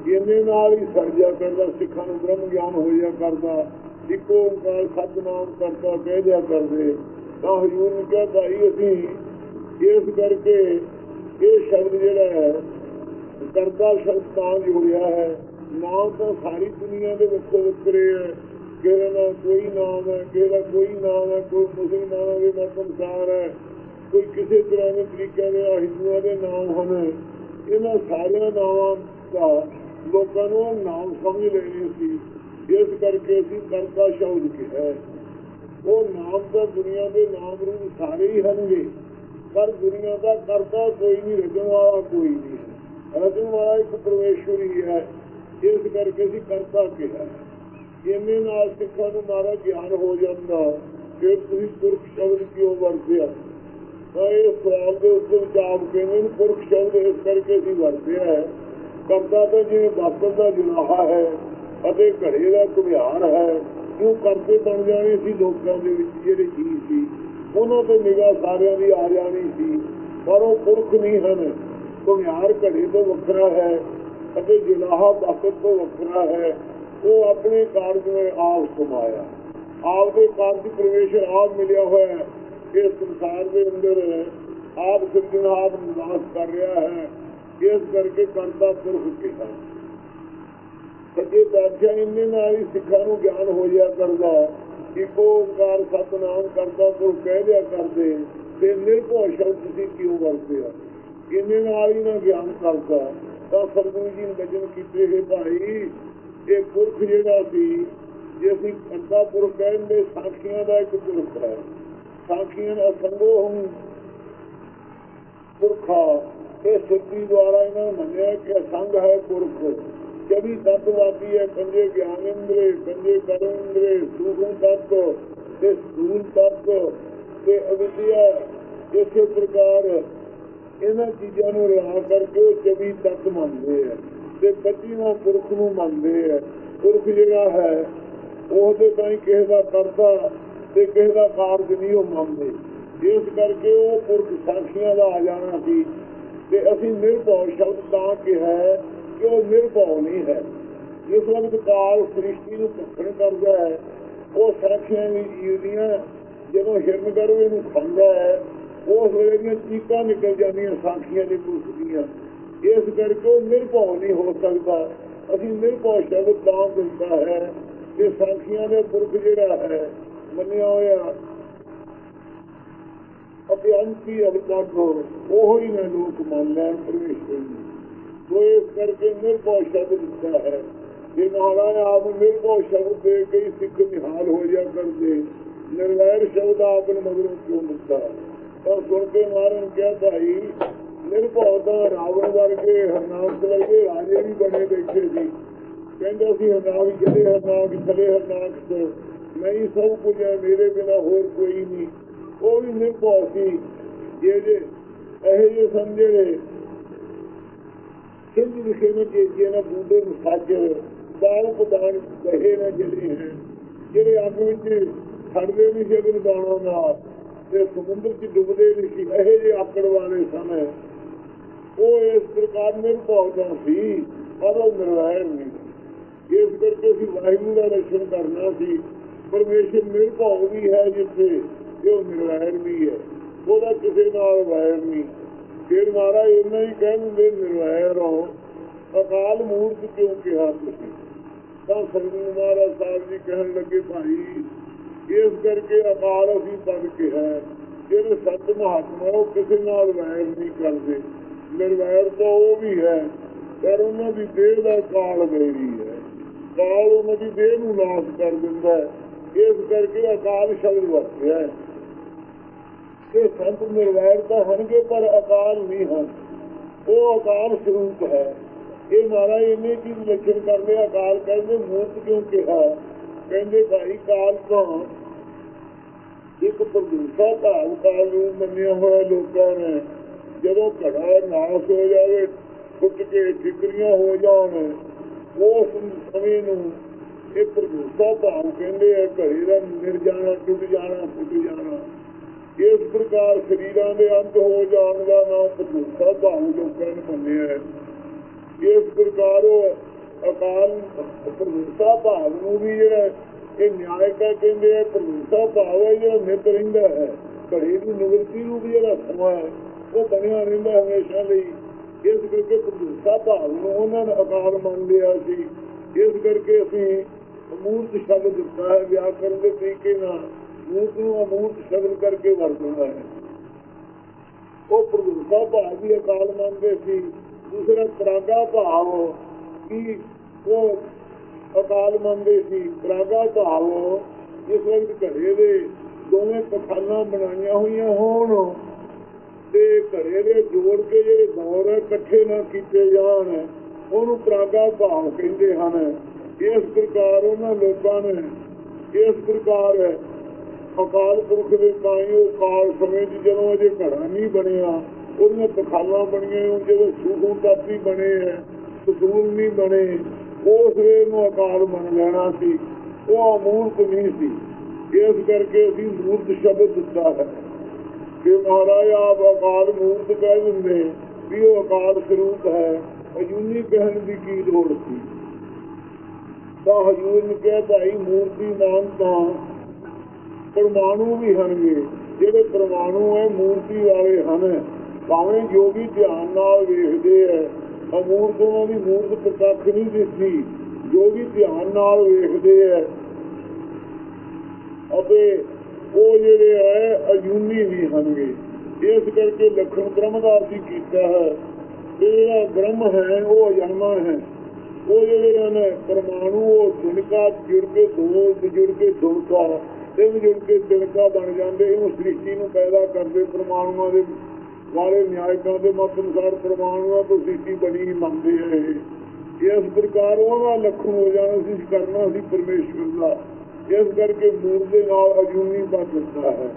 Speaker 2: ਇਹਨੇ ਨਾਲ ਹੀ ਸਰਜਾ ਕਰਦਾ, ਸਿੱਖਾਂ ਨੂੰ ਬ੍ਰਹਮ ਗਿਆਨ ਹੋ ਜਾ ਕਰਦਾ, ਇੱਕੋ ਓੰਕਾਰ ਸਤਨਾਮ ਕਰਤਾ, ਕਹਿ ਦਿਆ ਕਰਦੇ। ਤਾਂ ਹਜੂਰ ਨੇ ਕਿਹਾ, ਭਾਈ ਅਸੀਂ ਇਸ ਕਰਕੇ ਇਹ ਸ਼ਬਦ ਜਿਹੜਾ ਹੈ, ਕਰਤਾ ਸ਼ਬਦ ਤਾਂ ਜੁੜਿਆ ਹੈ ਨਾਮ ਤਾਂ ਸਾਰੀ ਦੁਨੀਆ ਦੇ ਵਿੱਚ ਵਿਕਰੇ ਹੈ। ਕਿਹੜਾ ਨਾ ਕੋਈ ਨਾਮ ਹੈ, ਕਿਹੜਾ ਕੋਈ ਨਾਮ ਹੈ, ਕੋਈ ਮੁਸਲਿਮ ਨਾਮ ਦੇ ਮਤ ਸੰਸਾਰ ਹੈ। ਕੋਈ ਕਿਸੇ ਤਰ੍ਹਾਂ ਦੇ ਤਰੀਕੇ ਦੇ ਹਿੰਦੂਆਂ ਦੇ ਨਾਮ ਹਨ। ਇਹਨਾਂ ਸਾਰਿਆਂ ਨਾਵਾਂ ਦਾ ਲੋਕਾਂ ਨੂੰ ਨਾਮ ਸਮਝ ਲੈਣੇ ਸੀ। ਇਸ ਕਰਕੇ ਅਸੀਂ ਕਰਤਾ ਸ਼ਬਦ ਕਿਹਾ ਉਹ ਨਾਮ ਤਾਂ ਦੁਨੀਆ ਦੇ ਨਾਮ ਰੂਪ ਸਾਰੇ ਹੀ ਹਨਗੇ। ਪਰ ਦੁਨੀਆ ਦਾ ਕਰਤਾ ਕੋਈ ਨਹੀਂ, ਰਜਣ ਵਾਲਾ ਕੋਈ ਨਹੀਂ ਹੈ। ਰਜਣ ਵਾਲਾ ਇੱਕ ਪਰਮੇਸ਼ਵਰ ਹੀ। ਹੈ ਇਸ ਕਰਕੇ ਅਸੀਂ ਕਰਤਾ ਕਿਹਾ ਇਹਨੇ ਨਾਲ ਸਿੱਖਾਂ ਨੂੰ ਮਾਰਾ ਗਿਆਨ ਹੋ ਜਾਂਦਾ। ਕਿ ਤੁਸੀਂ ਪੁਰਖ ਸ਼ਬਦ ਕਿਉਂ ਵਰਤਿਆ? ਇਹ ਸਵਾਲ ਦੇ ਉੱਤੇ ਜਵਾਬ ਕਹਿੰਦੇ ਨੇ ਪੁਰਖ ਸ਼ਬਦ ਇਸ ਕਰਕੇ ਅਸੀਂ ਵਰਤਿਆ ਹੈ ਕਰਤਾ ਤਾਂ ਜਿਵੇਂ ਬਾਪਲ ਦਾ ਜਨਾਹਾ ਹੈ ਅਤੇ ਘੜੇ ਦਾ ਘੁਮਿਆਰ ਹੈ ਉਹ ਕਰਦੇ ਬਣ ਜਾਣੇ ਸੀ ਲੋਕਾਂ ਦੇ ਵਿੱਚ ਜਿਹੜੇ ਚੀਜ਼ ਸੀ, ਉਹਨਾਂ ਤੇ ਨਿਗਾਹ ਸਾਰਿਆਂ ਦੀ ਆ ਜਾਣੀ ਸੀ। ਪਰ ਉਹ ਪੁਰਖ ਨਹੀਂ ਹਨ। ਘੁਮਿਆਰ ਘੜੇ ਤੋਂ ਵੱਖਰਾ ਹੈ ਅਤੇ ਜਨਾਹਾ ਬਾਪਲ ਤੋਂ ਵੱਖਰਾ ਹੈ। ਉਹ ਆਪਣੇ ਕਾਰਜ ਵਿੱਚ ਆਪ ਕਮਾਇਆ ਆਪ ਦੇ ਕਾਰਜ ਪ੍ਰਵੇਸ਼ ਆਪ ਮਿਲਿਆ ਹੋਇਆ। ਹੈ ਇਸ ਸੰਸਾਰ ਦੇ ਅੰਦਰ ਆਪ ਸਿਰਜਣ ਆਪ ਨਿਵਾਸ ਕਰ ਰਿਹਾ ਹੈ, ਇਸ ਕਰਕੇ ਕਰਤਾ ਪੁਰਖ ਕਿਹਾ ਸੱਚੇ ਪਾਤਸ਼ਾਹ ਇੰਨੇ ਨਾਲ ਹੀ ਸਿੱਖਾਂ ਨੂੰ ਗਿਆਨ ਹੋ ਜਾ ਕਰਦਾ, ਇੱਕ ਓੰਕਾਰ ਸਤਨਾਮ ਕਰਤਾ ਪੁਰਖ ਕਹਿ ਦਿਆ ਕਰਦੇ, ਤੇ ਨਿਰਭਉ ਸ਼ਬਦ ਤੁਸੀਂ ਕਿਉਂ ਵਰਤਦੇ ਆ? ਇੰਨੇ ਨਾਲ ਹੀ ਨਾ ਗਿਆਨ ਕਰਦਾ, ਤਾਂ ਸਤਿਗੁਰੂ ਜੀ ਨੇ ਬਚਨ ਕੀਤੇ, ਹੈ ਭਾਈ, ਇਹ ਪੁਰਖ ਜਿਹੜਾ ਸੀ, ਜੇ ਅਸੀਂ ਕਰਤਾ ਪੁਰਖ ਕਹਿੰਦੇ, ਸਾਖੀਆਂ ਦਾ ਇੱਕ ਪੁਰਖ ਹੈ। ਸਾਖੀਆਂ ਦਾ ਸੰਗੋਹਮ ਪੁਰਖਾ ਇਹ ਸਿੱਧੀ ਦੁਆਰਾ ਇਹਨਾਂ ਮੰਨਿਆ ਕਿ ਅਸੰਗ ਹੈ ਪੁਰਖ। ਜਦੀ ਤਤਵਾਦੀ ਹੈ ਪੰਜੇ ਗਿਆਨ ਇੰਦਰੇ ਪੰਜੇ ਕਰਮ ਇੰਦਰੇ, ਸੂਖਮ ਤੱਤ ਤੇ ਸੂਲ ਤੱਤ ਤੇ ਅਵਿਦਿਆ, ਇਸੇ ਪ੍ਰਕਾਰ ਇਹਨਾਂ ਚੀਜ਼ਾਂ ਨੂੰ ਰਿਹਾ ਕਰਕੇ ਉਹ ਜਵੀ ਤੱਤ ਮੰਨਦੇ ਆ ਤੇ ਪੱਚੀਵਾਂ ਪੁਰਖ ਨੂੰ ਮੰਨਦੇ ਆ। ਪੁਰਖ ਜਿਹੜਾ ਹੈ, ਉਹਦੇ ਤਾਂ ਹੀ ਕਿਸੇ ਦਾ ਕਰਤਾ ਤੇ ਕਿਸੇ ਦਾ ਕਾਰਜ ਨਹੀਂ ਉਹ ਮੰਨਦੇ। ਇਸ ਕਰਕੇ ਉਹ ਪੁਰਖ ਸਾਖੀਆਂ ਦਾ ਆ ਜਾਣਾ ਸੀ। ਤੇ ਅਸੀਂ ਨਿਰਭਉ ਸ਼ਬਦ ਤਾਂ ਕਿਹਾ ਕਿ ਉਹ ਨਿਰਭਉ ਨਹੀਂ ਹੈ। ਜਿਸ ਵਕਤ ਕਾਲ ਸ੍ਰਿਸ਼ਟੀ ਨੂੰ ਭਖਣ ਕਰਦਾ ਹੈ, ਉਹ ਸਾਖੀਆਂ ਦੀ ਜੀਵਦੀਆਂ ਜਦੋਂ ਹਿਰਨ ਗਰਵੇ ਨੂੰ ਖਾਂਦਾ ਹੈ, ਉਸ ਵੇਲੇ ਦੀਆਂ ਚੀਕਾਂ ਨਿਕਲ ਜਾਂਦੀਆਂ ਸਾਖੀਆਂ ਦੇ ਪੁਰਖ ਦੀਆਂ। ਇਸ ਕਰਕੇ ਉਹ ਨਿਰਭਉ ਨਹੀਂ ਹੋ ਸਕਦਾ। ਅਸੀਂ ਨਿਰਭਉ ਸ਼ਬਦ ਤਾਂ ਦਿੰਦਾ ਹੈ ਕਿ ਸਾਖੀਆਂ ਦੇ ਪੁਰਖ ਜਿਹੜਾ ਹੈ ਮੰਨਿਆ ਹੋਇਆ ਅਤੇ ਅਵਤਾਰ ਉਹ ਹੀ ਨੇ ਲੋਕ ਮੰਨ ਲੈਣ ਪਰਮੇਸ਼ਰ ਨੂੰ। ਸੋ ਇਸ ਕਰਕੇ ਨਿਰਭਉ ਸ਼ਬਦ ਦਿੱਤਾ ਹੈ, ਜੇ ਮਹਾਰਾਜ ਆਪ ਨਿਰਭਉ ਸ਼ਬਦ ਦੇ ਕਈ ਸਿੱਖ ਨਿਹਾਲ ਹੋ ਜਾ ਕਰਦੇ, ਨਿਰਵੈਰ ਸ਼ਬਦ ਆਪ ਨੂੰ ਮਗਰੋਂ ਕਿਉਂ ਦਿੱਤਾ? ਤਾਂ ਸੁਣ ਕੇ ਮਾਰਨ ਕਿਹਾ, ਭਾਈ, ਨਿਰਭਉ ਦਾ ਰਾਵਣ ਵਰਗੇ ਹਰਨਾਮ ਵਰਗੇ ਰਾਜੇ ਵੀ ਬਣੇ ਬੈਠੇ ਸੀ। ਕਹਿੰਦੇ ਸੀ, ਹਰਨਾਮ ਜਿਹੜੇ ਹਰਨਾਮ ਥਲੇ ਹਰਨਾਮ ਤੋਂ ਨਹੀਂ ਸਭ ਕੁਝ ਹੈ, ਮੇਰੇ ਬਿਨਾ ਹੋਰ ਕੋਈ ਨਹੀਂ। ਉਹ ਵੀ ਨਿਰਭਉ ਸੀ। ਜਿਹੜੇ ਇਹ ਜੇ ਸਮਝੇ ਸਿੰਧ ਵਿਖੇ ਨੇ ਜੇ ਜਿਹਨਾਂ ਬੂਡੇ ਨੂੰ ਸਾਜਰ ਦਾਲ ਪਦਾਨ ਕਹੇ ਨਾ ਜਿਹੜੇ ਹੈ, ਜਿਹੜੇ ਅੱਗ ਵਿੱਚ ਖੜਦੇ ਨਹੀਂ ਸੀ ਅਗਨ ਦਾਣਾ ਨਾਲ, ਤੇ ਸਮੁੰਦਰ 'ਚ ਡੁੱਬਦੇ ਨਹੀਂ ਸੀ, ਇਹ ਜੇ ਆਕੜ ਵਾਲੇ ਸਨ। ਉਹ ਇਸ ਪ੍ਰਕਾਰ ਨਿਰਭਉ ਦਾ ਸੀ, ਪਰ ਉਹ ਨਿਰਵੈਰ ਨਹੀਂ। ਇਸ ਕਰਕੇ ਅਸੀਂ ਵਾਹਿਗੁਰੂ ਦਾ ਦਰਸ਼ਨ ਕਰਨਾ ਸੀ। ਪਰਮੇਸ਼ਰ ਨਿਰਭਉ ਵੀ ਹੈ ਜਿੱਥੇ, ਤੇ ਉਹ ਨਿਰਵੈਰ ਵੀ ਹੈ। ਉਹਦਾ ਕਿਸੇ ਨਾਲ ਵੈਰ ਨਹੀਂ। ਫਿਰ ਮਹਾਰਾਜ ਇੰਨਾ ਹੀ ਕਹਿੰਦੇ ਨਿਰਵੈਰ ਹੋ ਅਕਾਲ ਮੂਰਤ ਕਿਉਂ ਕਿਹਾ ਤੁਸੀਂ? ਤਾਂ ਸਤਿਗੁਰੂ ਮਹਾਰਾਜ ਸਾਹਿਬ ਜੀ ਕਹਿਣ ਲੱਗੇ, ਭਾਈ, ਇਸ ਕਰਕੇ ਅਕਾਲ ਅਸੀਂ ਪੜ੍ਹ ਕੇ ਹੈ। ਜਿਹੜੇ ਸੱਤ ਮਹਾਤਮਾ ਉਹ ਕਿਸੇ ਨਾਲ ਵੈਰ ਨਹੀਂ ਕਰਦੇ। ਨਿਰਵੈਰ ਤਾਂ ਉਹ ਵੀ ਹੈ, ਪਰ ਉਹਨਾਂ ਦੀ ਦੇਹ ਦਾ ਕਾਲ ਮੇਰੀ ਹੈ। ਕਾਲ ਉਹਨਾਂ ਦੀ ਦੇਹ ਨੂੰ ਨਾਸ਼ ਕਰ ਦਿੰਦਾ ਹੈ। ਇਸ ਕਰਕੇ ਅਕਾਲ ਸ਼ਬਦ ਵਰਤਿਆ ਹੈ। ਕਿ ਸੰਤ ਨਿਰਵੈਰ ਤਾਂ ਹਨਗੇ ਪਰ ਅਕਾਲ ਨਹੀਂ ਹਨ ਉਹ ਅਕਾਲ ਸਰੂਪ ਹੈ। ਇਹ ਮਹਾਰਾਜ ਇੰਨੇ ਚੀਜ਼ ਲੱਛਣ ਕਰਦੇ ਅਕਾਲ ਕਹਿੰਦੇ ਮੂਰਤ ਕਿਉਂ ਕਿਹਾ? ਕਹਿੰਦੇ, ਭਾਈ ਕਾਲ ਤੋਂ ਇੱਕ ਪ੍ਰਦੂਸ਼ਾ ਭਾਵ ਕਾਲ ਨੂੰ ਮੰਨਿਆ ਹੋਇਆ ਲੋਕਾਂ ਨੇ, ਜਦੋਂ ਘੜਾ ਨਾਸ ਹੋ ਜਾਵੇ, ਫੁੱਟ ਕੇ ਠਿਕਰੀਆਂ ਹੋ ਜਾਣ, ਉਸ ਸਮੇਂ ਨੂੰ ਇਹ ਪ੍ਰਦੂਸ਼ਾ ਭਾਵ ਕਹਿੰਦੇ ਆ, ਘੜੇ ਦਾ ਨਿਰ ਜਾਣਾ ਟੁੱਟ ਜਾਣਾ ਫੁੱਟ ਜਾਣਾ। ਇਸ ਪ੍ਰਕਾਰ ਸਰੀਰਾਂ ਦੇ ਅੰਤ ਹੋ ਜਾਣ ਦਾ ਨਾਮ ਪ੍ਰਦੂਸ਼ਾ ਭਾਵ ਲੋਕਾਂ ਨੇ ਮੰਨਿਆ ਹੈ। ਇਸ ਪ੍ਰਕਾਰ ਉਹ ਅਕਾਲ ਪ੍ਰਦੂਸ਼ਾ ਭਾਵ ਨੂੰ ਵੀ ਜਿਹੜਾ ਇਹ ਨਿਆਇਕਾ ਕਹਿੰਦੇ ਆ ਪ੍ਰਦੂਸ਼ਾ ਭਾਵ ਹੈ ਜਿਹੜਾ ਨਿਤ ਰਹਿੰਦਾ ਹੈ। ਘੜੀ ਦੀ ਨਿਵਰਤੀ ਨੂੰ ਵੀ ਜਿਹੜਾ ਸਮਾਂ ਹੈ, ਉਹ ਬਣਿਆ ਰਹਿੰਦਾ ਹਮੇਸ਼ਾ ਲਈ। ਇਸ ਕਰਕੇ ਪ੍ਰਦੂਸ਼ਾ ਭਾਵ ਨੂੰ ਉਹਨਾਂ ਨੇ ਅਕਾਲ ਮੰਨ ਲਿਆ ਸੀ ਇਸ ਕਰਕੇ ਅਸੀਂ ਅਮੂਰਤ ਸ਼ਬਦ ਦਿੱਤਾ ਹੈ ਵਿਆਕਰਨ ਦੇ ਤਰੀਕੇ ਨਾਲ ਮੂਰਤ ਨੂੰ ਅਮੂਰਤ ਸ਼ਬਦ ਕਰਕੇ ਵਰਤਦਾ ਹੈ। ਉਹ ਪ੍ਰਦੂਸ਼ਾ ਭਾਵ ਵੀ ਅਕਾਲ ਮੰਨਦੇ ਸੀ। ਦੂਸਰਾ ਪ੍ਰਾਗਾ ਭਾਵ ਕਿ ਉਹ ਅਕਾਲ ਮੰਨਦੇ ਸੀ। ਪ੍ਰਾਗਾ ਭਾਵ ਜਿਸ ਵਕਤ ਘੜੇ ਦੇ ਦੋਵੇਂ ਪਖਾਨਾ ਬਣਾਈਆਂ ਹੋਈਆਂ ਹੋਣ ਤੇ ਘਰੇ ਦੇ ਜੋੜ ਕੇ ਜਿਹੜੇ ਦੌਰ ਇਕੱਠੇ ਨਾ ਕੀਤੇ ਜਾਣ, ਉਹਨੂੰ ਪ੍ਰਾਗਾ ਭਾਵ ਕਹਿੰਦੇ ਹਨ। ਇਸ ਪ੍ਰਕਾਰ ਉਹਨਾਂ ਲੋਕਾਂ ਨੇ ਇਸ ਪ੍ਰਕਾਰ ਅਕਾਲ ਪੁਰਖ ਦੇ ਤਾਂ ਉਹ ਕਾਲ ਸਮੇਂ 'ਚ ਜਦੋਂ ਅਜੇ ਘੜਾ ਨਹੀਂ ਬਣਿਆ, ਉਹਦੀਆਂ ਤਖਾਲਾਂ ਬਣੀਆਂ, ਉਹ ਜਦੋਂ ਸੂਖੂ ਤਾਤੀ ਬਣੇ ਹੈ ਸਤੂਲ ਨਹੀਂ ਬਣੇ, ਉਸ ਵੇਲੇ ਨੂੰ ਅਕਾਲ ਬਣ ਲੈਣਾ ਸੀ। ਉਹ ਅਮੂਰਤ ਨਹੀਂ ਸੀ। ਇਸ ਕਰਕੇ ਅਸੀਂ ਮੂਰਤ ਸ਼ਬਦ ਦਿੱਤਾ ਹੈ ਕਿ ਮਹਾਰਾਜ, ਆਪ ਅਕਾਲ ਮੂਰਤ ਕਹਿ ਦਿੰਦੇ ਵੀ ਉਹ ਅਕਾਲ ਸਰੂਪ ਹੈ। ਅਜੂਨੀ ਕਹਿਣ ਦੀ ਕੀ ਲੋੜ ਸੀ? ਤਾਂ ਹਜੂਰ ਨੇ ਕਿਹਾ ਭਾਈ ਮੂਰਤੀ ਨਾਮ ਤਾਂ ਪਰਮਾਣੂ ਵੀ ਹਨਗੇ। ਜਿਹੜੇ ਪਰਮਾਣੂ ਹੈ ਮੂਰਤੀ ਵਾਲੇ ਹਨ। ਭਾਵੇਂ ਜੋਗੀ ਧਿਆਨ ਨਾਲ ਵੇਖਦੇ ਐ ਅਮੂਰਤ ਉਹਨਾਂ ਦੀ ਮੂਰਤ ਪ੍ਰਤੱਖ ਨਹੀਂ ਦਿਸਦੀ। ਜੋਗੀ ਧਿਆਨ ਨਾਲ ਵੇਖਦੇ ਐ, ਅਤੇ ਉਹ ਜਿਹੜੇ ਹੈ ਅਜੂਨੀ ਵੀ ਹਨਗੇ। ਇਸ ਕਰਕੇ ਲਖਣ ਬ੍ਰਹਮ ਦਾ ਅਸੀਂ ਕੀਤਾ ਹੈ ਇਹ ਜਿਹੜਾ ਬ੍ਰਹਮ ਹੈ, ਉਹ ਅਜਨਮਾ ਹੈ। ਉਹ ਜਿਹੜੇ ਹਨ ਪਰਮਾਣੂ, ਉਹ ਦਿਨਕਾ ਜੁੜ ਕੇ ਦੋ ਜੁੜ ਕੇ ਦੁਨਕਾ ਤਿੰਨ ਜੁੜ ਕੇ ਦਿਨਕਾ ਬਣ ਜਾਂਦੇ, ਇਹਨੂੰ ਸ੍ਰਿਸ਼ਟੀ ਨੂੰ ਪੈਦਾ ਕਰਦੇ, ਪਰਮਾਣੂਆਂ ਦੇ ਵਾਲੇ ਨਿਆਇਕਾਂ ਦੇ ਮਤ ਅਨੁਸਾਰ ਪਰਮਾਣੂਆਂ ਤੋਂ ਸ੍ਰਿਸ਼ਟੀ ਬਣੀ ਮੰਨਦੇ ਆ ਇਸ ਪ੍ਰਕਾਰ ਉਹਦਾ ਲਖਣ ਹੋ ਜਾਣਾ ਸੀ, ਕਰਨਾ ਸੀ ਪਰਮੇਸ਼ਵਰ ਦਾ। ਇਸ ਕਰਕੇ ਮੂਰਤ ਦੇ ਨਾਲ ਅਜੂਨੀ ਬਣ ਜਾਂਦਾ ਹੈ।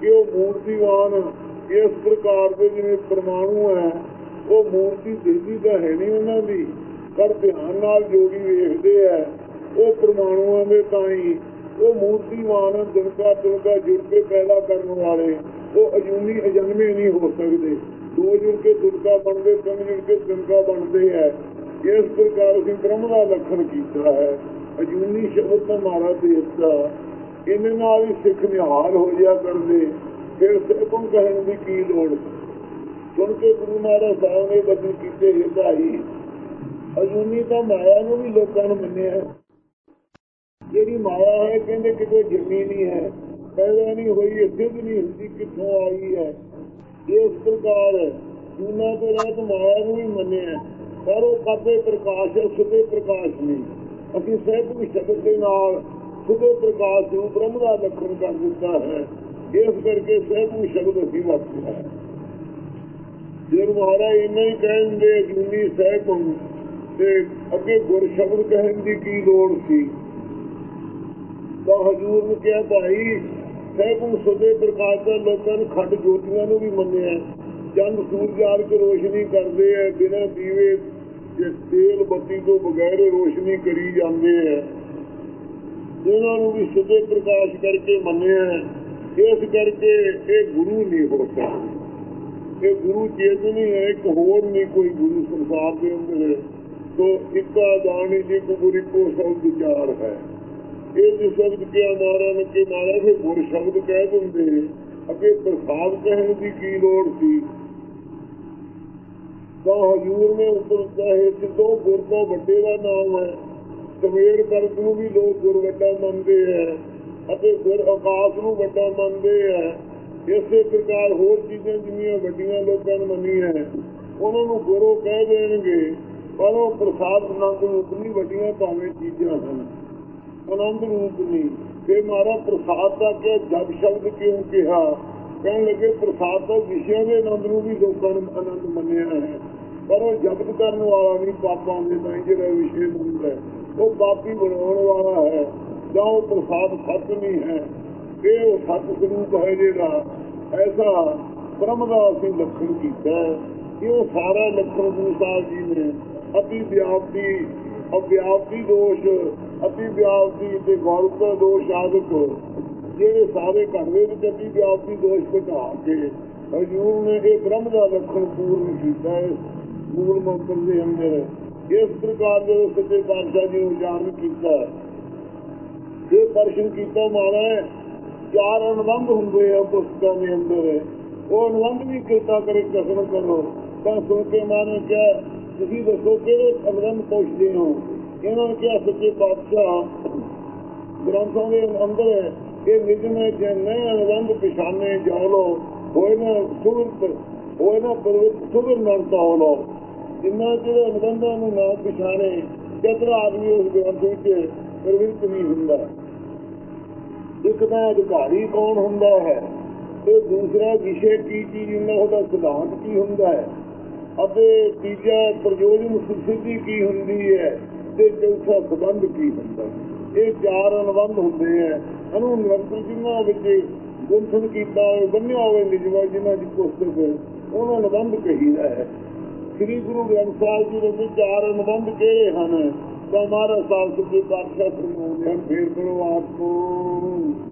Speaker 2: ਕਿ ਉਹ ਮੂਰਤੀਵਾਨ ਇਸ ਪ੍ਰਕਾਰ ਦੇ ਜਿਵੇਂ ਪਰਮਾਣੂ ਹੈ, ਉਹ ਮੂਰਤੀ ਦਿਸਦੀ ਤਾਂ ਹੈ ਨਹੀਂ ਉਹਨਾਂ ਦੀ। ਪਰ ਧਿਆਨ ਨਾਲ ਜੋਗੀ ਵੇਖਦੇ ਆ, ਉਹ ਪਰਮਾਣੂਆਂ ਦੇ ਤਾਂ ਹੀ ਉਹ ਮੂਰਤੀਵਾਨ ਦਿਨਕਾ ਦਿਨਕਾ ਜੁੜ ਕੇ ਪੈਦਾ ਕਰਨ ਵਾਲੇ, ਉਹ ਅਜੂਨੀ ਅਜਨਮੇ ਨਹੀਂ ਹੋ ਸਕਦੇ। ਦੋ ਜੁੜ ਕੇ ਦਿਨਕਾ ਬਣਦੇ, ਤਿੰਨ ਜੁੜ ਕੇ ਦਿਨਕਾ ਬਣਦੇ ਆ। ਇਸ ਪ੍ਰਕਾਰ ਅਸੀਂ ਬ੍ਰਹਮ ਦਾ ਲਖਣ ਕੀਤਾ ਹੈ। ਅਜੂਨੀ ਸ਼ਬਦ ਤਾਂ ਮਾਰਾ ਤੇ ਇਹਨਾਂ ਨਾਲ ਹੀ ਸਿੱਖ ਨਿਹਾਲ ਹੋ ਜਾ ਕਰਦੇ। ਫਿਰ ਸਿੱਖੋਂ ਕਹਿਣ ਦੀ ਕੀ ਲੋੜ? ਸੁਣ ਕੇ ਗੁਰੂ ਮਹਾਰਾਜ ਸਾਹਿਬ ਨੇ ਬਦਲ ਕੀਤੇ ਇਹ ਭਾਈ ਅਜੂਨੀ ਤਾਂ ਮਾਇਆ ਨੂੰ ਵੀ ਲੋਕਾਂ ਨੂੰ ਮੰਨਿਆ ਜਿਹੜੀ ਮਾਇਆ ਹੈ, ਕਹਿੰਦੇ ਕਿ ਕੋਈ ਜੰਮੀ ਨਹੀਂ ਹੈ। ਪੈਦਾ ਨਹੀਂ ਹੋਈ ਇਹ ਸਿੱਧ ਨਹੀਂ ਹੁੰਦੀ ਕਿੱਥੋਂ ਆਈ ਹੈ। ਇਸ ਪ੍ਰਕਾਰ ਜੂਨਾ ਤੋਂ ਰਾਤ ਮਾਇਆ ਨੂੰ ਵੀ ਮੰਨਿਆ ਪਰ ਉਹ ਕਾਬੇ ਪ੍ਰਕਾਸ਼ ਹੈ ਸੁਦੇ ਪ੍ਰਕਾਸ਼ ਨਹੀਂ। ਅਸੀਂ ਸਹਿਬ ਸ਼ਬਦ ਦੇ ਨਾਲ ਸੁਦੇ ਪ੍ਰਕਾਸ਼ ਨੂੰ ਬ੍ਰਹਮ ਦਾ ਲਖਣ ਕਰ ਦਿੱਤਾ ਹੈ। ਇਸ ਕਰਕੇ ਸਹਿਬ ਸ਼ਬਦ ਅਸੀਂ ਵਰਤਿਆ ਹੈ ਜੇ ਮਹਾਰਾਜ ਇੰਨਾ ਹੀ ਕਹਿੰਦੇ ਜੂਨੀ ਸਹਿਬ ਤੇ ਅੱਗੇ ਗੁਰ ਸ਼ਬਦ ਕਹਿਣ ਦੀ ਕੀ ਲੋੜ ਸੀ? ਤਾਂ ਹਜੂਰ ਨੇ ਕਿਹਾ, ਭਾਈ ਸਹਿਬ ਸੁਦੇ ਪ੍ਰਕਾਸ਼ ਦਾ ਲੋਕਾਂ ਨੇ ਖੱਡ ਜੋਤੀਆਂ ਨੂੰ ਵੀ ਮੰਨਿਆ। ਚੰਦ ਸੂਰਜ ਆਰ ਕੇ ਰੋਸ਼ਨੀ ਕਰਦੇ ਆ ਬਿਨਾਂ ਦੀਵੇ ਜੇ ਤੇਲ ਬੱਤੀ ਤੋਂ ਬਗੈਰ ਰੋਸ਼ਨੀ ਕਰੀ ਜਾਂਦੇ ਆ ਇਹਨਾਂ ਨੂੰ ਵੀ ਸੁਦੇ ਪ੍ਰਕਾਸ਼ ਕਰਕੇ ਮੰਨਿਆ। ਇਸ ਕਰਕੇ ਇਹ ਗੁਰੂ ਨਹੀਂ ਹੋ ਸਕਦਾ। ਇਹ ਗੁਰੂ ਚੇਤਨੀ ਹੈ ਇੱਕ ਹੋਰ ਨਹੀਂ ਕੋਈ ਗੁਰੂ ਸੰਸਾਰ ਦੇ ਅੰਦਰ ਤੋ ਇੱਕਾ ਦਾਣੀ ਜੀ ਕੋ ਕੋ ਸਭ ਵਿਚਾਰ ਹੈ। ਇਹ ਜਿਸ ਸ਼ਬਦ ਕਿਹਾ ਮਾਰਾ ਨੇ, ਕਿ ਮਾਰਾ ਫਿਰ ਗੁਰ ਸ਼ਬਦ ਕਹਿ ਦਿੰਦੇ ਅੱਗੇ ਪ੍ਰਸਾਦ ਕਹਿਣ ਦੀ ਕੀ ਲੋੜ ਸੀ? ਤਾਂ ਹਜੂਰ ਨੇ ਉੱਤਰ ਚਾਹੇ ਸਿੱਧੋ, ਗੁਰ ਤੋਂ ਵੱਡੇ ਦਾ ਨਾਮ ਹੈ। ਸਵੇਰ ਵਰਗ ਨੂੰ ਵੀ ਲੋਕ ਗੁਰ ਵੱਡਾ ਮੰਨਦੇ ਹੈ ਅਤੇ ਗੁਰ ਆਕਾਸ਼ ਨੂੰ ਵੱਡਾ ਮੰਨਦੇ ਹੈ। ਇਸੇ ਪ੍ਰਕਾਰ ਹੋਰ ਚੀਜ਼ਾਂ ਜਿੰਨੀਆਂ ਵੱਡੀਆਂ ਲੋਕਾਂ ਨੇ ਮੰਨੀਆਂ ਉਹਨਾਂ ਨੂੰ ਗੁਰੂ ਕਹਿ ਦੇਣਗੇ। ਪਰ ਉਹ ਪ੍ਰਸਾਦ ਆਨੰਦ ਰੂਪ ਨਹੀਂ ਵੱਡੀਆਂ ਭਾਵੇਂ ਚੀਜ਼ਾਂ ਹਨ ਆਨੰਦ ਰੂਪ ਨਹੀਂ। ਤੇ ਮਾਰਾ ਪ੍ਰਸਾਦ ਦਾ ਕਿ ਜਗ ਸ਼ਬਦ ਕਿਉਂ ਕਿਹਾ? ਕਹਿਣ ਲੱਗੇ, ਪ੍ਰਸਾਦ ਦਾ ਵਿਸ਼ਿਆਂ ਦੇ ਆਨੰਦ ਨੂੰ ਵੀ ਲੋਕਾਂ ਨੇ ਆਨੰਦ ਮੰਨਿਆ ਹੈ। ਪਰ ਉਹ ਜਗਤ ਕਰਨ ਵਾਲਾ ਨਹੀਂ, ਪਾਪਾਂ ਦੇ ਤਾਂ ਜਿਹੜਾ ਵਿਸ਼ੇ ਹੁੰਦਾ ਉਹ ਪਾਪੀ ਬਣਾਉਣ ਵਾਲਾ ਹੈ, ਜਾਂ ਉਹ ਪ੍ਰਸਾਦ ਸੱਚ ਨਹੀਂ ਹੈ। ਇਹ ਉਹ ਸੱਚ ਸਰੂਪ ਹੈ ਜਿਹੜਾ ਐਸਾ ਬ੍ਰਹਮ ਦਾ ਅਸੀਂ ਲਖਣ ਕੀਤਾ ਹੈ ਕਿ ਉਹ ਸਾਰਾ ਲੱਖਣ ਗੁਰੂ ਸਾਹਿਬ ਜੀ ਨੇ ਅਤੀ ਵਿਆਪਤੀ ਅਵਿਆਪਤੀ ਦੋਸ਼ ਅਤੀ ਵਿਆਪਤੀ ਤੇ ਗੌਰਵ ਦੋਸ਼ ਆਦਿਕ ਜਿਹੜੇ ਸਾਰੇ ਘਰ ਵਿੱਚ ਅਤੀ ਵਿਆਪਤੀ ਦੋਸ਼ ਘਟਾ ਕੇ ਹਜੂਰ ਨੇ ਇਹ ਬ੍ਰਹਮ ਦਾ ਲਖਣ ਪੂਰਨ ਕੀਤਾ ਹੈ ਮੂਲ ਮੰਤਰ ਦੇ ਅੰਦਰ। ਇਸ ਪ੍ਰਕਾਰ ਦੇ ਸੱਚੇ ਪਾਤਸ਼ਾਹ ਜੀ ਨੂੰ ਜਾਣ ਕੀਤਾ ਇਹ ਦਰਸ਼ਨ ਕੀਤਾ ਮਾਣਾ ਚਾਰ ਅਨੁਬੰਧ ਹੁੰਦੇ ਆ ਪੁਸਤਕਾਂ ਦੇ ਅੰਦਰ। ਉਹ ਅਨੁਬੰਧ ਵੀ ਕੀਤਾ ਕਰੇ ਕਸਮ ਕਰੋ। ਤਾਂ ਸੁਣ ਕੇ ਮਾਨੇ ਕਿਹਾ ਤੁਸੀਂ ਦੱਸੋ ਕਿਹੜੇ ਅਨੁਬੰਧ ਪੁੱਛਦੇ ਹੋ? ਇਹਨਾਂ ਨੇ ਕਿਹਾ, ਸੱਚੇ ਪਾਤਸ਼ਾਹ, ਗ੍ਰੰਥਾਂ ਦੇ ਅੰਦਰ ਇਹ ਨਿਜਮੇ ਜੇ ਨਏ ਅਨੁਬੰਧ ਪਛਾਣੇ ਜਾਲੋ ਹੋਏ ਨਾ ਸੁਰਤ ਹੋਏ ਨਾ ਪਰਵਿਤ ਸੁਗਰ ਨਰਤਾ ਹੋਲੋ ਜਿੰਨਾ ਜਿਹੜੇ ਅਨੁਬੰਧਾਂ ਨੂੰ ਨਾ ਪਛਾਣੇ ਜਦ ਆਦਮੀ ਉਸ ਗ੍ਰੰਥ ਵਿੱਚ ਪ੍ਰਵਿਰਤ ਨਹੀਂ ਹੁੰਦਾ। ਇੱਕ ਤਾਂ ਅਧਿਕਾਰੀ ਕੌਣ ਹੁੰਦਾ ਹੈ? ਤੇ ਦੂਸਰਾ ਵਿਸ਼ੇ ਕੀ ਚੀਜ਼ ਹੁੰਦਾ ਉਹਦਾ ਸਿਧਾਂਤ ਕੀ ਹੁੰਦਾ ਹੈ? ਅਤੇ ਤੀਜਾ ਪ੍ਰਯੋਜਨ ਸਿੱਧੀ ਕੀ ਹੁੰਦੀ ਹੈ ਤੇ ਚੌਥਾ ਸੰਬੰਧ ਕੀ ਹੁੰਦਾ? ਇਹ ਚਾਰ ਅਨੁਬੰਧ ਹੁੰਦੇ ਆ। ਅਨੂ ਨਿਰੰਤਰ ਜਿਨ੍ਹਾਂ ਵਿੱਚ ਗੁੰਥਨ ਕੀਤਾ ਹੋਵੇ, ਬੰਨਿਆ ਹੋਵੇ ਨਿਜਵਾ ਜਿਨ੍ਹਾਂ ਦੀ ਪੁਸਤਕ ਉਹਨਾਂ ਨਿਬੰਧ ਕਹੀਦਾ ਹੈ। ਸ੍ਰੀ ਗੁਰੂ ਗ੍ਰੰਥ ਸਾਹਿਬ ਜੀ ਦੇ ਚਾਰ ਨਿਬੰਧ ਕਿਹੜੇ ਹਨ? ਤਾਂ ਮਹਾਰਾਜ ਸਾਹਿਬ ਜੀ ਪਾਤਸ਼ਾਹ ਫਰਮਾਉਂਦੇ ਹਨ, ਫੇਰ ਕਰੋ ਆਪ